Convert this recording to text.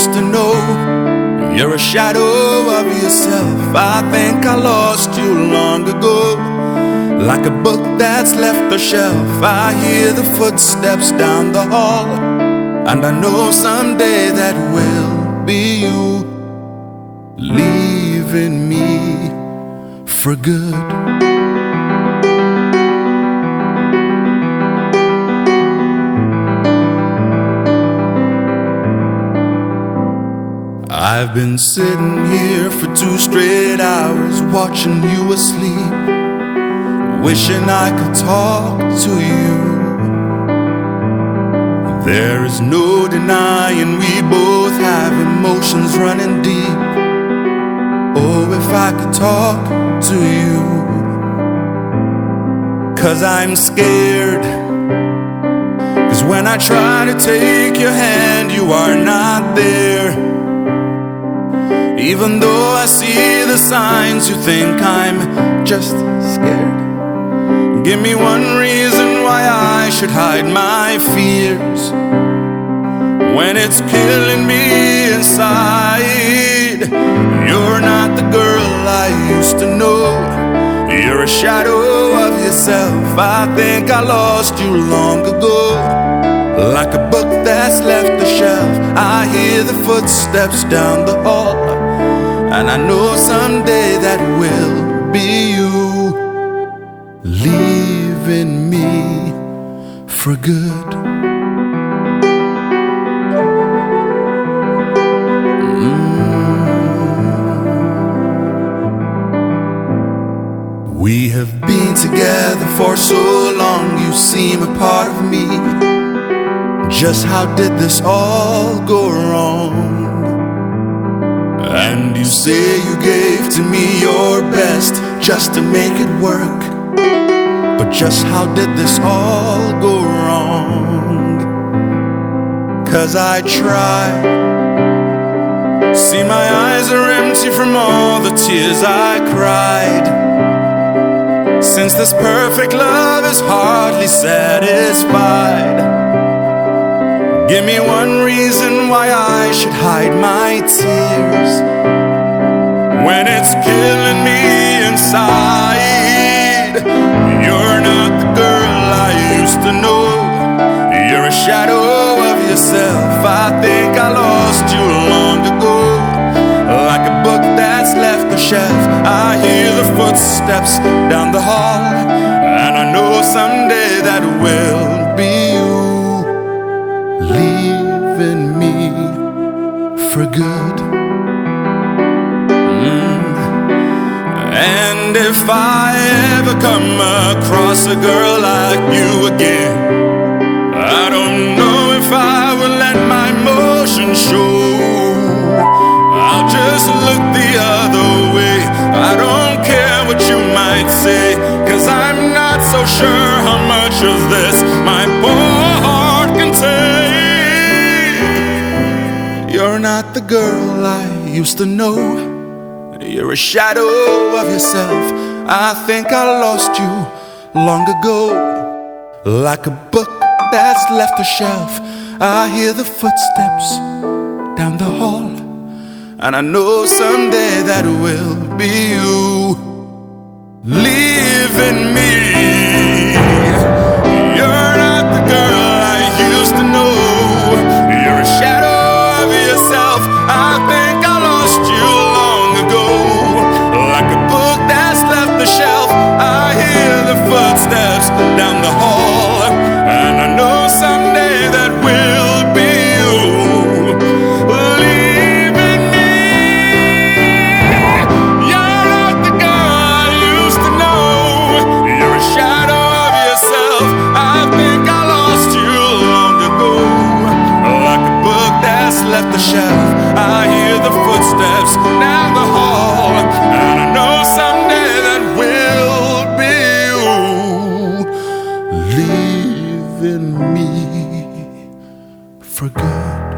used to know. You're a shadow of yourself. I think I lost you long ago. Like a book that's left the shelf, I hear the footsteps down the hall. And I know someday that will be you leaving me for good. I've been sitting here for two straight hours watching you asleep, wishing I could talk to you. There is no denying we both have emotions running deep. Oh, if I could talk to you, cause I'm scared. Cause when I try to take your hand, you are not there. Even though I see the signs, you think I'm just scared. Give me one reason why I should hide my fears when it's killing me inside. You're not the girl I used to know. You're a shadow of yourself. I think I lost you long ago. Like a book that's left the shelf, I hear the footsteps down the hall. And I know someday that will be you leaving me for good. Mm. We have been together for so long, you seem a part of me. Just how did this all go wrong? And you say you gave to me your best just to make it work. But just how did this all go wrong? Cause I tried. See, my eyes are empty from all the tears I cried. Since this perfect love is hardly satisfied. Give me one reason why I should hide my tears when it's killing me inside. You're not the girl I used to know. You're a shadow of yourself. I think I lost you long ago. Like a book that's left the shelf, I hear the footsteps down the hall, and I know someday that will And if I ever come across a girl like you again, I don't know if I will let my emotions show. I'll just look the other way. I don't care what you might say, cause I'm not so sure how much of this my poor heart can take. You're not the girl I used to know. You're a shadow of yourself. I think I lost you long ago. Like a book that's left a shelf, I hear the footsteps down the hall. And I know someday that will be you leaving me. I hear the footsteps down the hall, and I know someday that will be you leaving me for good.